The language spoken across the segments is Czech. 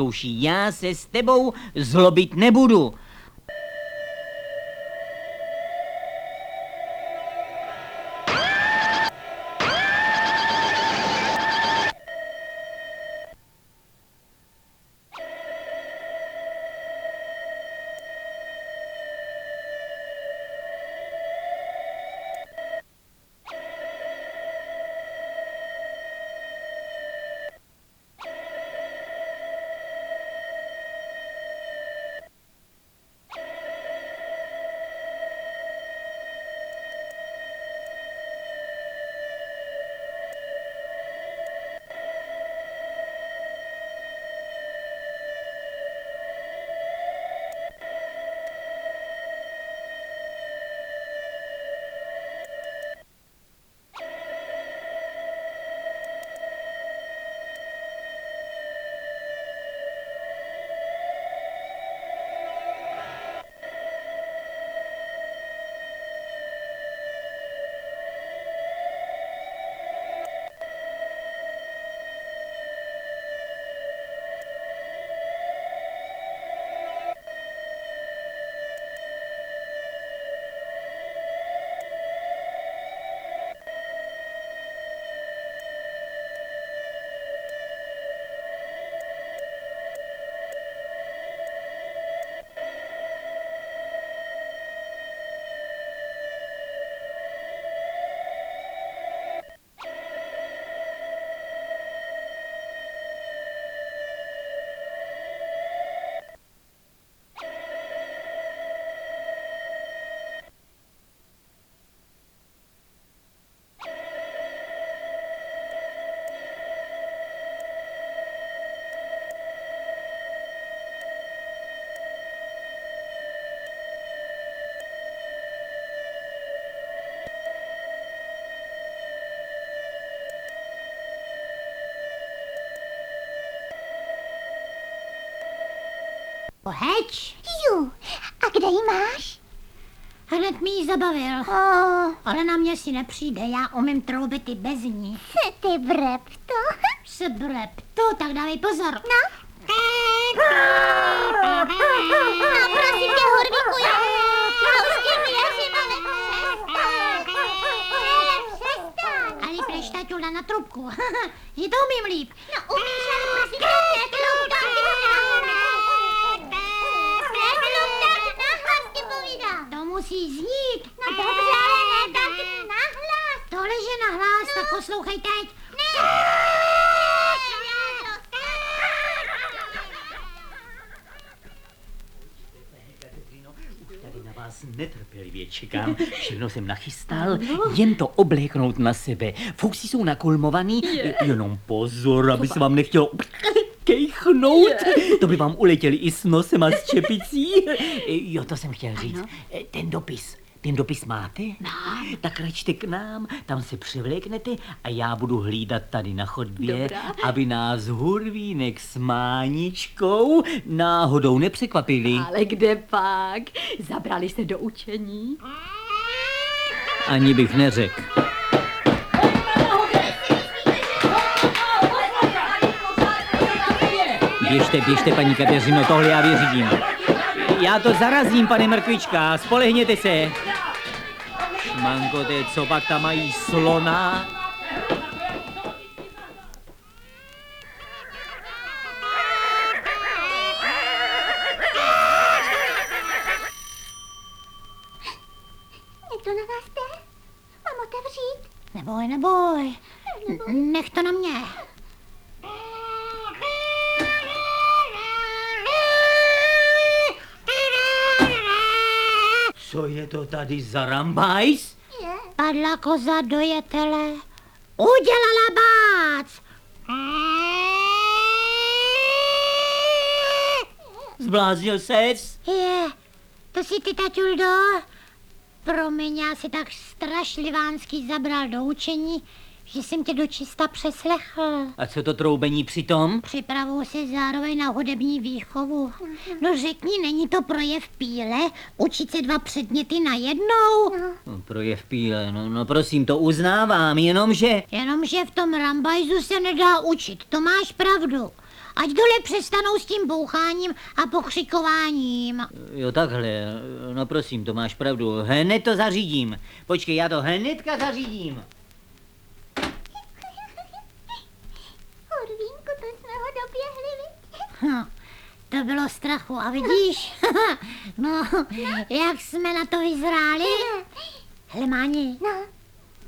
vyzkouší. Já se s tebou zlobit nebudu. Heč, Jo, a kde ji máš? hned mi ji zabavil. Oh, Ale na mě si nepřijde, já umím troubit i bez ní. ty brepto. Sebrep, to, tak dávej pozor. No. No, prosím tě, Horvíku, já, já už ti věřím, ale přestaň. Přestaň. Ali pleš taťula na trubku. Že to umím líp. No, umíš, ale prosím tě, musí znít. No dobře, ale ne tak nahlas. Tohle, že nahlas, tak poslouchej teď. Tady na vás netrpělivě čekám. Všechno jsem nachystal, jen to obléknout na sebe. Fousy jsou nakulmovaný, jenom pozor, aby se vám nechtělo kejchnout. To by vám uletěli i s nosem a s čepicí. Jo, to jsem chtěl říct. Ten dopis. Ten dopis máte? Mám. Tak račte k nám, tam se převléknete a já budu hlídat tady na chodbě, Dobrá. aby nás hurvínek s máničkou náhodou nepřekvapili. Ale kde pak? Zabrali se do učení? Ani bych neřekl. Běžte, běžte, paní Kateřino, tohle já vyřídím. Já to zarazím, pane Mrkvička, spolehněte se. Šmanko, co pak tam mají slona? Někdo na nás jde? Mám otevřít? Neboj, neboj. Nech to na mě. To tady za rambajs? Je. Padla koza do jetele. Udělala bác. Zbláznil ses? Je, to si ty, taťuldo? Promiň, já si tak strašlivánský zabral do učení, že jsem tě dočista přeslechl. A co to troubení přitom? Připravuju se zároveň na hudební výchovu. No řekni, není to projev píle? Učit se dva předměty najednou? No, projev píle, no, no prosím, to uznávám, jenomže... Jenomže v tom rambajzu se nedá učit, to máš pravdu. ať dole přestanou s tím boucháním a pokřikováním. Jo, takhle. No prosím, to máš pravdu. Hned to zařídím. Počkej, já to hnedka zařídím. Urvínku, to jsme ho doběhli, viď? Hm, to bylo strachu a vidíš? no, jak jsme na to vyzráli? Hele, Máni, No,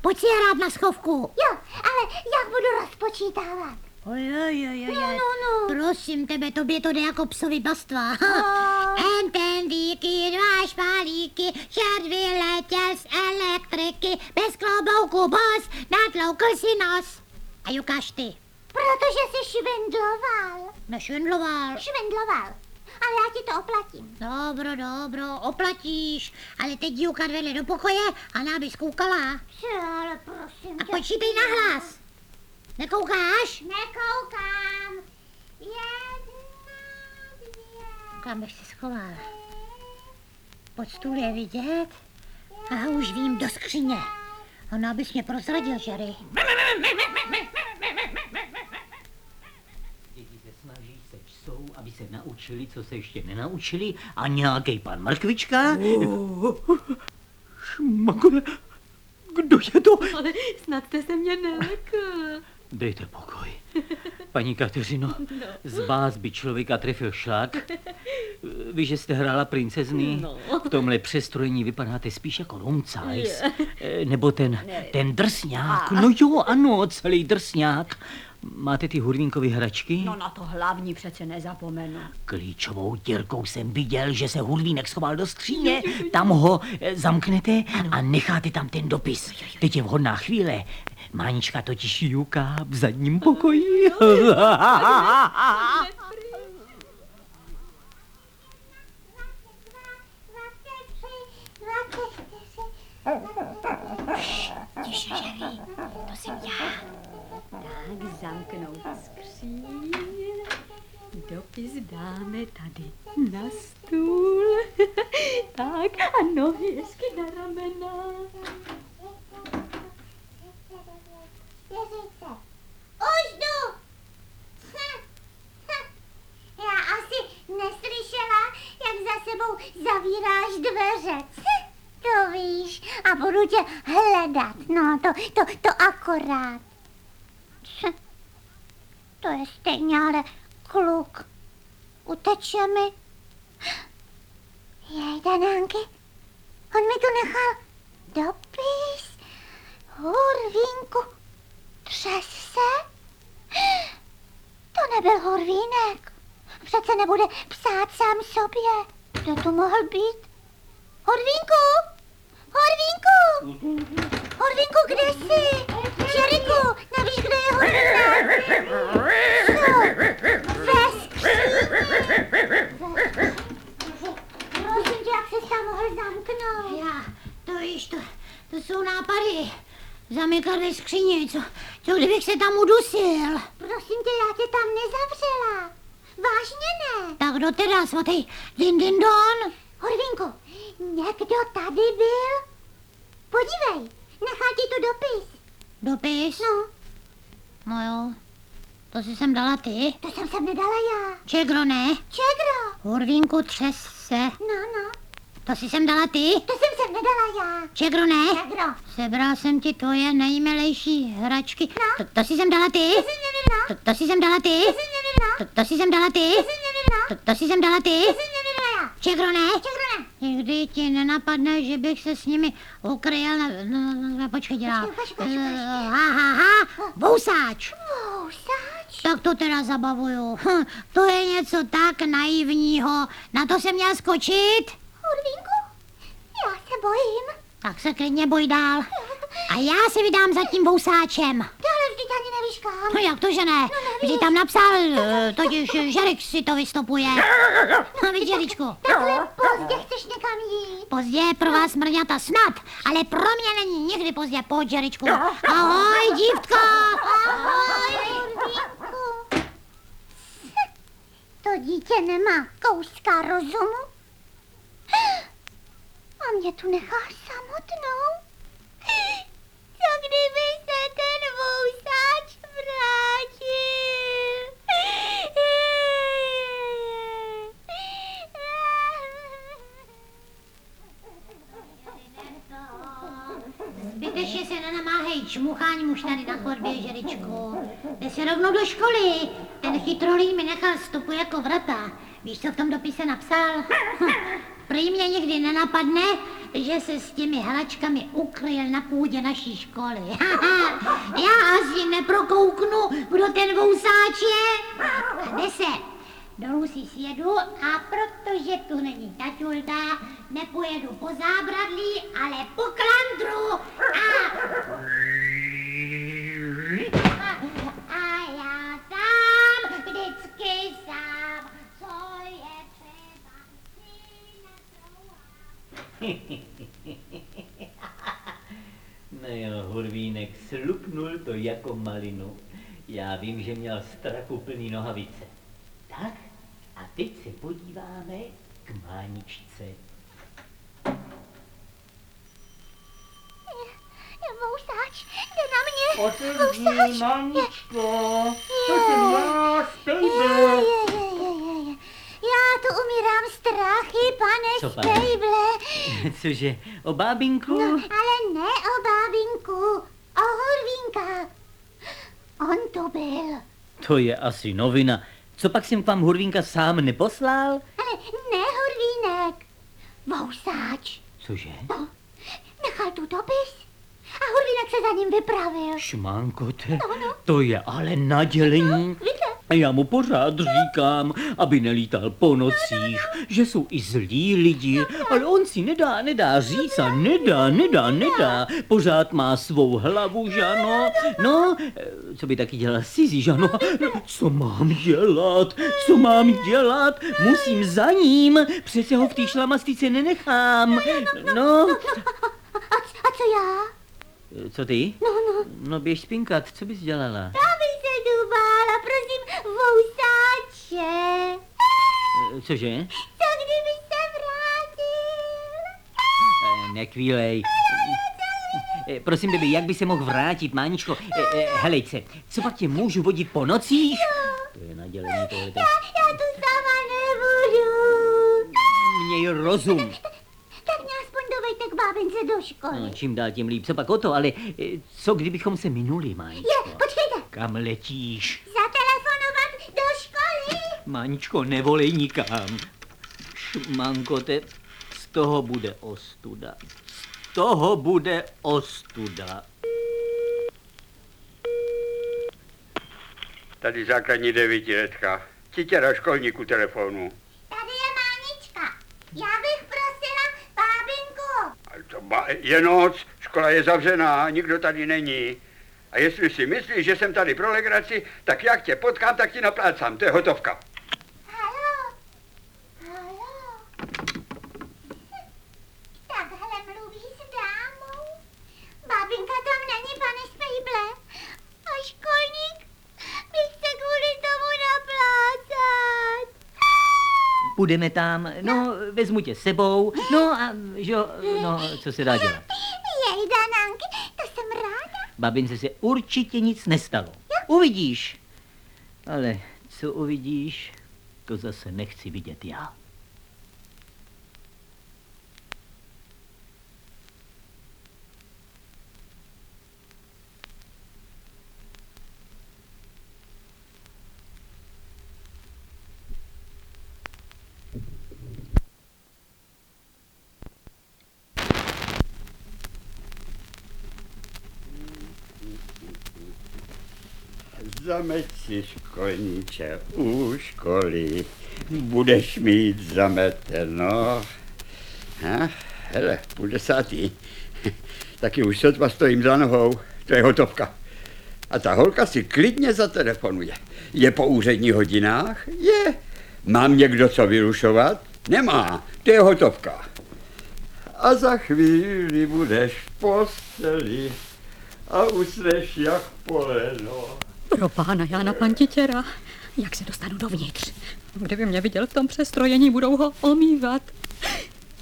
pojď si hrát na schovku. jo, ale jak budu rozpočítávat? Oj, oj, oj, oj, No, no, no. Prosím tebe, tobě to jde jako psovi bastva. No. En ten díky, dva špalíky, šert vyletěl z elektriky, bez klobouku bos, natloukl si nos. A ukáž ty. Protože jsi švindloval. Nešvindloval. Švindloval. Ale já ti to oplatím. Dobro, dobro, oplatíš, ale teď díukat vedle do pokoje a náby zkoukala. Že, ale prosím A tě. počítej na hlas. Nekoukáš? Nekoukám. Jedna, dvě, Kam bych se schoval? Pod stůl je vidět? A už vím, do skříně. Ono, abys mě prozradil, Jerry. Děti se snaží, se čsou, aby se naučili, co se ještě nenaučili. A nějaký pan Mrkvička... Šmakore, kdo je to? Ale snad jste se mě nelekl. Dejte pokoj. Paní Kateřino, z vás by člověka trefil šlak. Vy, že jste hrála princezny, No. v tomhle přestrojení vypadáte spíš jako rumcajs. Eh, Nebo ten, ten drsňák. No jo, ano, celý drsňák. Máte ty hurvínkovy hračky? No na to hlavní přece nezapomenu. Klíčovou dírkou jsem viděl, že se hurvínek schoval do skříně. Tam ho eh, zamknete a necháte tam ten dopis. Teď je vhodná chvíle. Mánička totiž juká v zadním pokoji. dvacet čtyři. Tiše, Jerry, to jsem já. Tak zamknout skříň. Dopis dáme tady na stůl. tak a nohy hezky na ramena. Už jdu. Já asi neslyšela, jak za sebou zavíráš dveře. To víš, a budu tě hledat. No, to, to, to akorát. To je stejně, ale kluk. Uteče mi. Jej, Danánky, on mi tu nechal dopis. Hurvínku, třes se? To nebyl Horvínek. Přece nebude psát sám sobě. Kdo to mohl být? Horvínku! Horvínku! Horvínku, kde jsi? Jeriku, nevíš, kde je Horvínek? Co? Ve skříni. Prosím tě, jak se tam mohl zamknout? Já, to víš, to, to jsou nápady. Zamykat ve skříni, co, co kdybych se tam udusil? Prosím tě, já tě tam nezavřela. Vážně ne. Tak kdo teda, svatý din din don? Horvínku, někdo tady byl? Podívej, nechal ti tu dopis. Dopis? No, No jo, to si sem dala ty. to jsem sem nedala já. Čegro ne? Čegro? Hurvínku třes se. No, no, To si sem dala ty. to jsem sem nedala já. Čegro ne? Čegro? Sebral jsem ti tvoje nejmilejší hračky. No. To, to si sem dala ty. To. To, to si sem dala ty. To. To, to si sem dala ty. To. To, to si sem dala ty. To jsem nedala já. Čegro ne? Čegro ne. Nikdy ti nenapadne, že bych se s nimi ukryl na... No, no, no, počkej, dělá. Počkej, počkej, počkej. Eh, Ha, ha, ha, vousáč. Vousač. Tak to teda zabavuju. Hm, to je něco tak naivního. Na to jsem měl skočit? Horvínku, já se bojím. Tak se klidně boj dál. A já si vydám za tím vousáčem. Ale vždyť ani nevíš kam. No jak to, že ne? Vždyť tam napsal, eh, totiž Žerik si to vystupuje. No vidíš, Žeričku, Takhle pozdě chceš někam jít. pozdě pro vás mrňata snad, ale pro mě není nikdy pozdě, pojď, Žeričku. Ahoj, dívka. Ahoj, Horvínku. To dítě nemá kouska rozumu. A mě tu nechá samotnou kdyby se ten vousáč vrátil. Zbytečně se nenamáhej, čmucháň muž tady na chodbě, žeričku. Jde se rovnou do školy. Ten chytrolín mi nechal stopu jako vrata. Víš, co v tom dopise napsal? Hm, prý mě nikdy nenapadne, že se s těmi hračkami ukryl na půdě naší školy. Já asi neprokouknu, kdo ten vousáč je. Jde se. Dolů si sjedu a protože tu není taťulda, nepojedu po zábradlí, ale po klandru. A No jo, Hurvínek slupnul to jako malinu. Já vím, že měl strachu plný nohavice. Tak, a teď se podíváme k Máničce. Je vousáč, jde na mě. Otevři, Máničko, to jsem já, je. Já tu umírám strachy, pane Co, pane? Stejble. Cože, o bábinku? No, ale ne o bábinku, o Hurvínka. On to byl. To je asi novina. Co pak jsem k vám Hurvínka sám neposlal? Ale ne Hurvínek. Vousáč. Cože? No, nechal tu dopis. A Hurvínek se za ním vypravil. Šmankote, to je ale nadělení. Vidíte? A já mu pořád říkám, aby nelítal po nocích, že jsou i zlí lidi, ale on si nedá, nedá říct a nedá, nedá, nedá. Pořád má svou hlavu, žano. No, eh, co by taky dělal Sizi, žano? Co mám dělat? Co mám dělat? Musím za ním, přece ho v té šlamastice nenechám. No, A, a co já? co ty? No, no. No běž spinkat, co bys dělala? Bála, vousáče. Eh, Cože? Co kdyby se vrátil? Eh, Nekvílej. Eh, Prosím, baby, jak by se mohl vrátit, Máničko? Eh, Helejce, co pak tě můžu vodit po nocích? To je nadělení tohle. Já, já tu sama nebudu. Měj rozum. Tak mě aspoň dovejte k bábince do školy. No, čím dál tím líp. Co pak o to, ale co kdybychom se minuli, Máničko? Je, počkejte. Kam letíš? Máničko, nevolej nikam. Šmankote, z toho bude ostuda. Z toho bude ostuda. Tady základní devítiletka. Titěra školníku telefonu. Tady je Mánička. Já bych prosila bábinku. Ale to ba, je noc, škola je zavřená, nikdo tady není. A jestli si myslíš, že jsem tady pro legraci, tak jak tě potkám, tak ti naplácám, to je hotovka. Halo? Halo? Takhle mluví s dámou? Babinka tam není, pane Spejble. A školník by chce kvůli tomu naplácat. Půjdeme tam, no, vezmu tě s sebou, no a, že jo, no, co se dá dělat? Jej, Danánky, to jsem ráda. Babince se určitě nic nestalo. Uvidíš. Ale co uvidíš, to zase nechci vidět já. Zameď si školníče u školy, budeš mít zameteno. Ha, hele, půl desátý. Taky už sotva stojím za nohou, to je hotovka. A ta holka si klidně zatelefonuje. Je po úředních hodinách? Je. Mám někdo co vyrušovat? Nemá, to je hotovka. A za chvíli budeš v posteli a usneš jak poleno. Pro pána Jána Pantitěra. Jak se dostanu dovnitř? Kdyby mě viděl v tom přestrojení, budou ho omývat.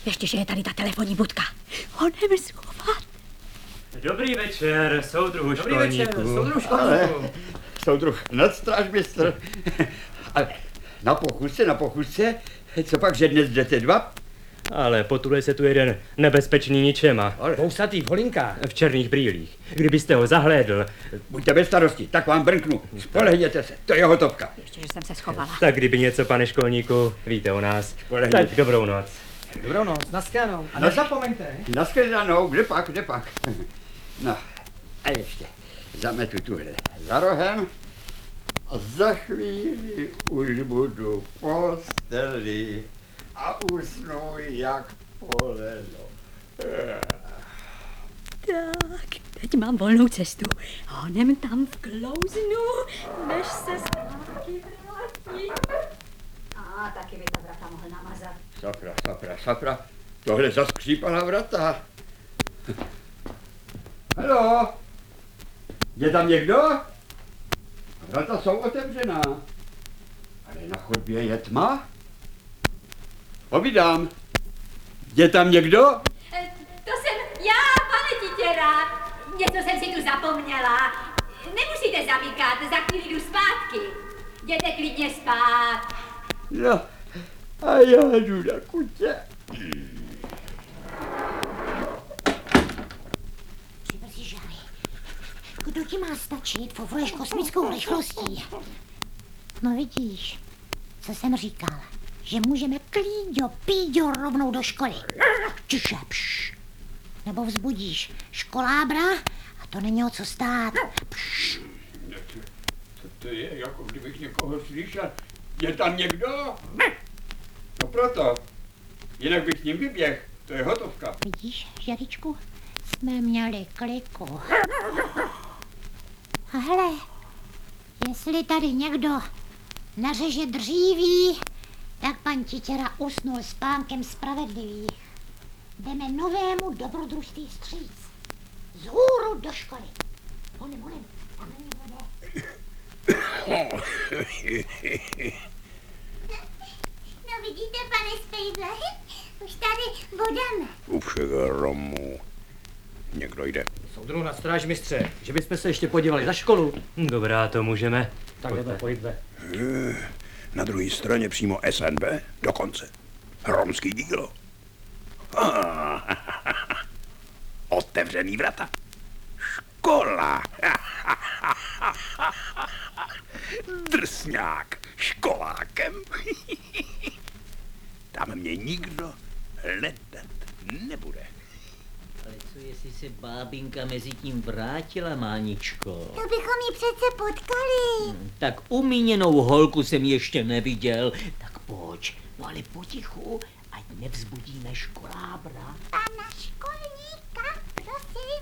Ještě, že je tady ta telefonní budka. Honem schovat. Dobrý večer, soudruhu Dobrý večer, školníku. soudruh Ale školníku. soudruh nadstrážmistr. Na pochůzce, na pochůzce, co pak, že dnes jdete dva? Ale potuluje se tu jeden nebezpečný ničema. Vousatý v holinkách. V černých brýlích. Kdybyste ho zahlédl, Buďte bez starosti, tak vám brnknu. Spolehněte se, to je hotovka. Ještě, že jsem se schovala. tak kdyby něco, pane školníku, víte o nás. Spolehněte. Tak dobrou noc. Dobrou noc, naschledanou. A nezapomeňte. Naschledanou, kde pak, kde pak. No, a ještě zametu tuhle za rohem a za chvíli už budu v posteli a usnu jak poleno. Tak, teď mám volnou cestu. Honem tam vklouznu, než se zpátky vrátí. A taky by ta vrata mohl namazat. Sakra, sakra, sakra, tohle zaskřípala vrata. Halo, je tam někdo? Vrata jsou otevřená, ale na chodbě je tma. Povídám, je tam někdo? To jsem já, pane Titěra. Něco jsem si tu zapomněla. Nemusíte zamykat, za chvíli jdu zpátky. Jděte klidně spát. No, a já jdu na kutě. Přibrzy žáry. Kdo ti má stačit? Fofuješ kosmickou rychlostí. No vidíš, co jsem říkal, že můžeme klíďo, píďo rovnou do školy. Tiše, pš. Nebo vzbudíš školábra a to není o co stát. Pš. Co to je, jako kdybych někoho slyšel? Je tam někdo? No proto. Jinak bych s ním vyběh. To je hotovka. Vidíš, Žeričku, jsme měli kliku. A hele, jestli tady někdo nařeže dříví, tak pan Titěra usnul spánkem spravedlivých. Jdeme novému dobrodružství stříc. Z hůru do školy. Honem, honem. A na ní vede. No vidíte, pane Spejdle, už tady budeme. U všech Romů. Někdo jde. Soudru na stráž mistře, že bychom se ještě podívali za školu. Dobrá, to můžeme. Tak jdeme, pojďme. Na druhé straně přímo SNB, dokonce. Romský dílo. Otevřený vrata. Škola. Drsňák. Školákem. Tam mě nikdo hledat nebude. Ale co jestli se bábinka mezi tím vrátila, Máničko? To bychom ji přece potkali. Tak umíněnou holku jsem ještě neviděl. Tak pojď, no ale potichu, ať nevzbudíme školábra. Pana školníka, prosím.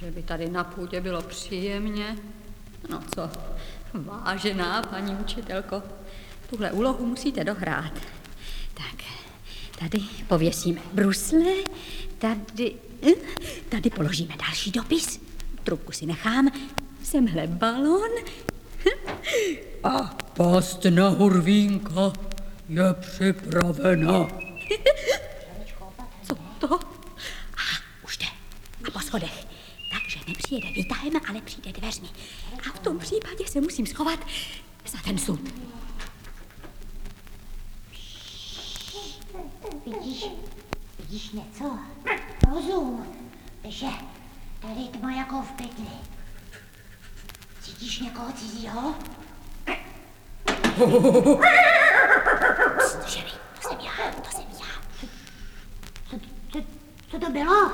Že by tady na půdě bylo příjemně. No co, vážená paní učitelko, tuhle úlohu musíte dohrát. Tak, tady pověsíme brusle, tady, hm, tady položíme další dopis, trubku si nechám, semhle balon a past na hurvínka je připravena. Co to? A už jde. A po schodech. Takže nepřijede výtahem, ale přijde dveřmi. A v tom případě se musím schovat za ten sud. Vidíš, vidíš něco? Rozum, že tady tma jako v pytli. Cítíš někoho cizího? Pst, Ženy, to jsem já, to jsem já. Co, co, co to bylo?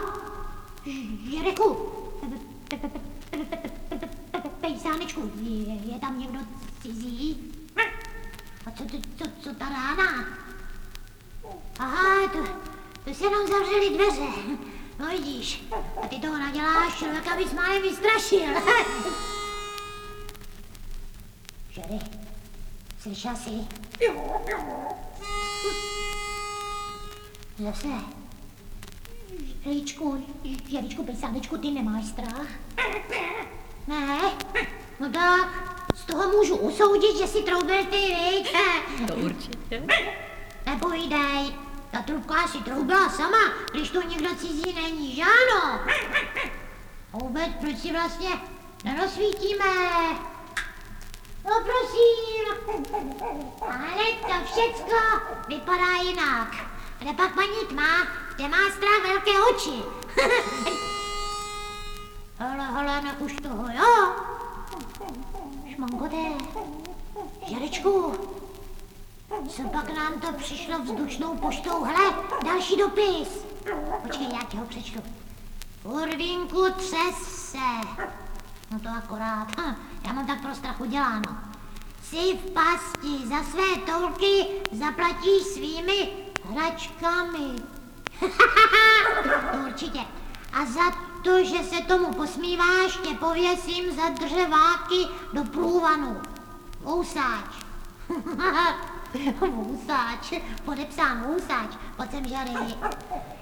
Žereku, pejsánečku, je, je tam někdo cizí? A co, co, co, co ta rána? Aha, to, to se nám zavřely dveře. No vidíš, a ty toho naděláš, člověka bys málem vystrašil. Žery, slyšel jsi? Zase. Želičku, Želičku, pejsánečku, ty nemáš strach? Ne? No tak, z toho můžu usoudit, že si troubil ty, viď? To určitě. Nepovídej, ta trubka si troubila sama, když tu někdo cizí není, že ano? A vůbec, proč si vlastně nerozsvítíme? No prosím, ale to všecko vypadá jinak. Kde pak paní tma, kde má strach velké oči. hele, hele, nech už toho, jo? Šmonkote, Žerečku, co pak nám to přišlo vzdušnou poštou? Hele, další dopis. Počkej, já ti ho přečtu. Kurvinku, třes se. No to akorát. Hm, já mám tak pro strachu děláno. Jsi v pasti, za své tolky zaplatíš svými hračkami. to určitě. A za to, že se tomu posmíváš, tě pověsím za dřeváky do průvanu. Vousáč. Vousáč, podepsán vousáč, pojď sem žary.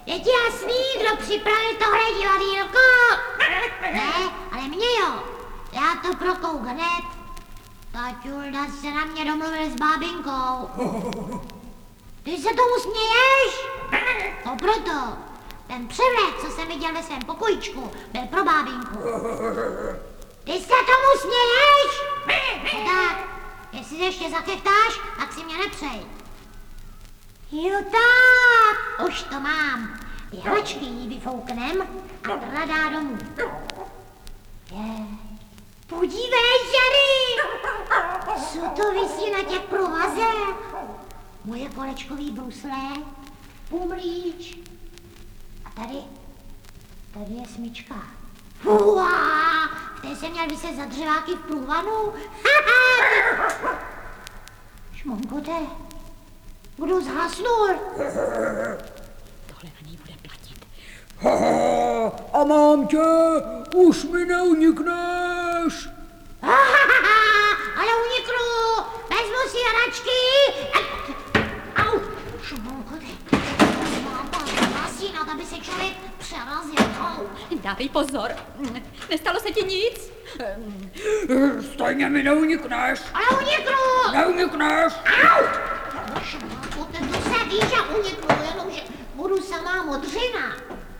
Je ti jasný, kdo připravil tohle divadýlko? Ne, ale mě jo. Já to prokouk hned. Taťulda se na mě domluvil s bábinkou. Ty se tomu směješ? No proto. Ten převlet, co jsem viděl ve svém pokojičku, byl pro bábinku. Ty se tomu směješ? Ještě zakechtáš, tak si mě nepřej. Jo tak, už to mám. Ty hračky jí vyfouknem a tradá domů. Je. Podívej, Žary! Co to visí na těch provazech? Moje kolečkový brusle, pumlíč. A tady, tady je smyčka. Uá, v té jsem měl vyset za dřeváky v průvanu. Šmonkote, kdo zhasnul? Tohle na ní bude platit. Ha, a mám tě, už mi neunikneš. Ale uniknu, vezmu si hračky. Au, tam masínat, aby se člověk přerazil. Dávej pozor. Nestalo se ti nic? Stejně mi neunikneš. Ale uniknu! Neunikneš. Au! To se ví, že uniknu, jenomže budu samá modřina.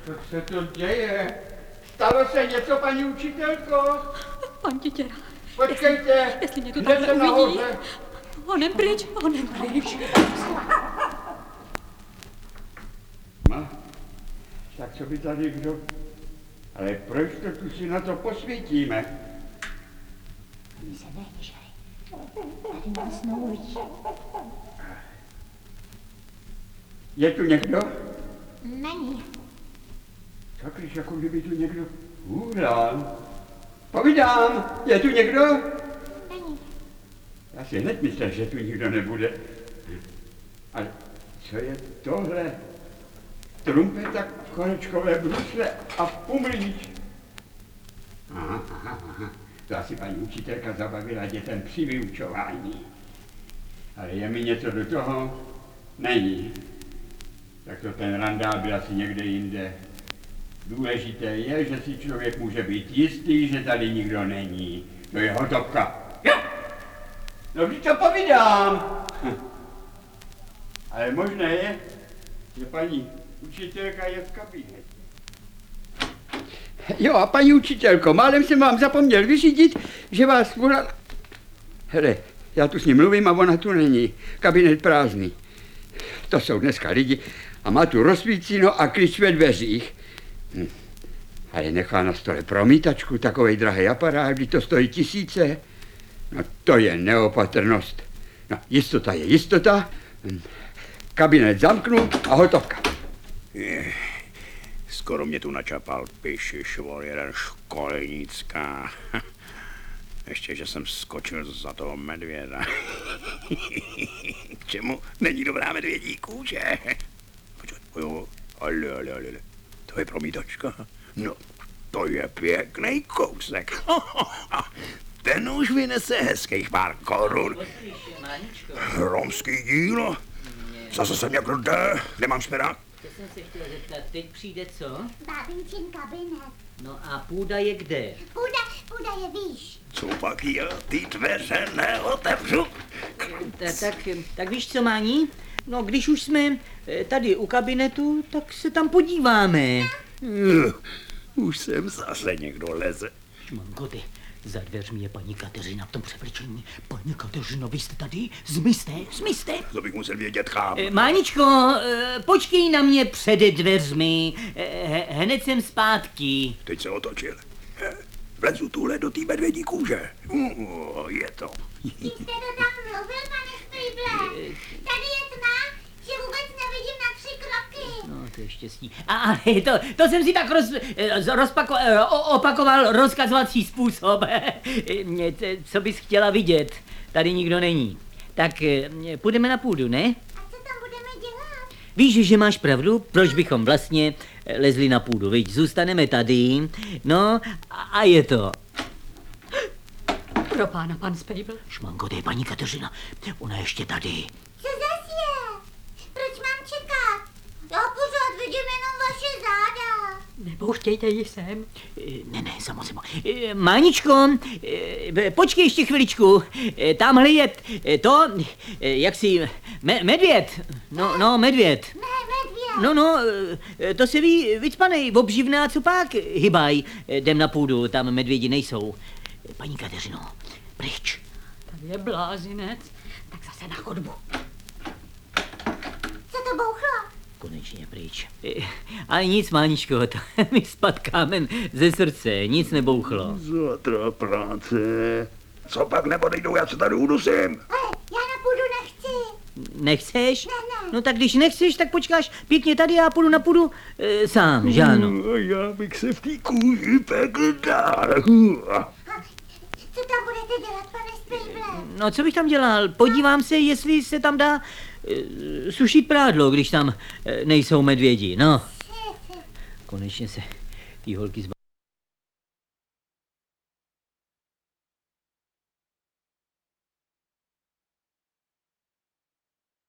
Co se to děje? Stalo se něco, paní učitelko? Pan Titěra. Počkejte, Jestli mě tu kde takhle uvidí. Honem pryč, honem pryč. Tak co by tady kdo... Ale proč to tu si na to posvítíme? Ani se Žary. Tady nás neuvidí. Je tu někdo? Není. Tak když jako kdyby tu někdo hůrán. Povídám, je tu někdo? Není. Já si hned myslel, že tu nikdo nebude. Ale co je tohle? Trumpeta, konečkové brusle a pumlíč. Aha, aha, aha. To asi paní učitelka zabavila dětem při vyučování. Ale je mi něco do toho? Není. Tak to ten randál byl asi někde jinde. Důležité je, že si člověk může být jistý, že tady nikdo není. To je hotovka. Jo! No vždyť to povídám. Ale možné je, že paní učitelka je v kabinetě. Jo a paní učitelko, málem jsem vám zapomněl vyřídit, že vás volala... Hele, já tu s ním mluvím a ona tu není. Kabinet prázdný. To jsou dneska lidi a má tu rozsvícíno a klíč ve dveřích. Hm. Ale nechá na stole promítačku, takovej drahý aparát, kdy to stojí tisíce. No to je neopatrnost. No, jistota je jistota. Hm. Kabinet zamknu a hotovka. Je, skoro mě tu načapal pišišvol, jeden školnická. Ještě, že jsem skočil za toho medvěda. K čemu není dobrá medvědí kůže? Počkej, jo, ale, ale, ale, to je promítačka. No, to je pěkný kousek. Ten už vynese hezkých pár korun. Romský dílo? Zase jsem jak jde, nemám šperák. To jsem se chtěl zeptat, teď přijde co? Bábincin kabinet. No a půda je kde? Půda, půda je výš. Co pak já ty dveře neotevřu? Ta, tak, tak víš co, Mání? No, když už jsme eh, tady u kabinetu, tak se tam podíváme. Už sem zase někdo leze. Šmonkoty, Za dveřmi je paní Kateřina v tom převlečení. Paní Kateřino, vy jste tady? Zmizte, zmizte. To bych musel vědět chám. Eh, Máničko, eh, počkej na mě před dveřmi. Eh, Hned jsem zpátky. Teď se otočil. Vlezu tuhle do té medvědí kůže. Uh, je to. Vy jste to tam mluvil, pane Spejble. Tady je tma, že vůbec nevidím na. No, to je štěstí. A, ale to, to jsem si tak roz, eh, rozpako, eh, opakoval rozkazovací způsob. Eh, Co bys chtěla vidět? Tady nikdo není. Tak půjdeme na půdu, ne? A co tam budeme dělat? Víš, že máš pravdu, proč bychom vlastně lezli na půdu, viď? Zůstaneme tady, no a, je to. Pro pána, pan Spejbl. Šmanko, to je paní Kateřina, ona je ještě tady. Co zas je? Proč mám čekat? Já pořád vidím jenom vaše záda. Nepouštějte ji sem. Eh, Ne, ne, samozřejmě. Eh, Máničko, eh, počkej ještě chviličku. Tamhle je to, jak si, me, medvěd. No, no, medvěd. Ne, medvěd. No, no, to se ví, vycpanej, obživná, co pak, hybaj. Jdem na půdu, tam medvědi nejsou. Paní Kateřino, pryč. Tady je blázinec. Tak zase na chodbu. Co to bouchlo? Konečně pryč. Eh, Ale nic, Máničko, to mi spad kámen ze srdce, nic nebouchlo. Zatra práce. Co pak neodejdou, já se tady udusím. Hej, já na půdu nechci. Nechceš? Ne, ne. No tak když nechceš, tak počkáš pěkně tady, já půjdu na půdu e, sám, že ano? A Já bych se v té kůži pekl dál. Co tam budete dělat, pane Spejble? No co bych tam dělal? Podívám se, jestli se tam dá sušit prádlo, když tam e, nejsou medvědi, no. Konečně se ty holky zba...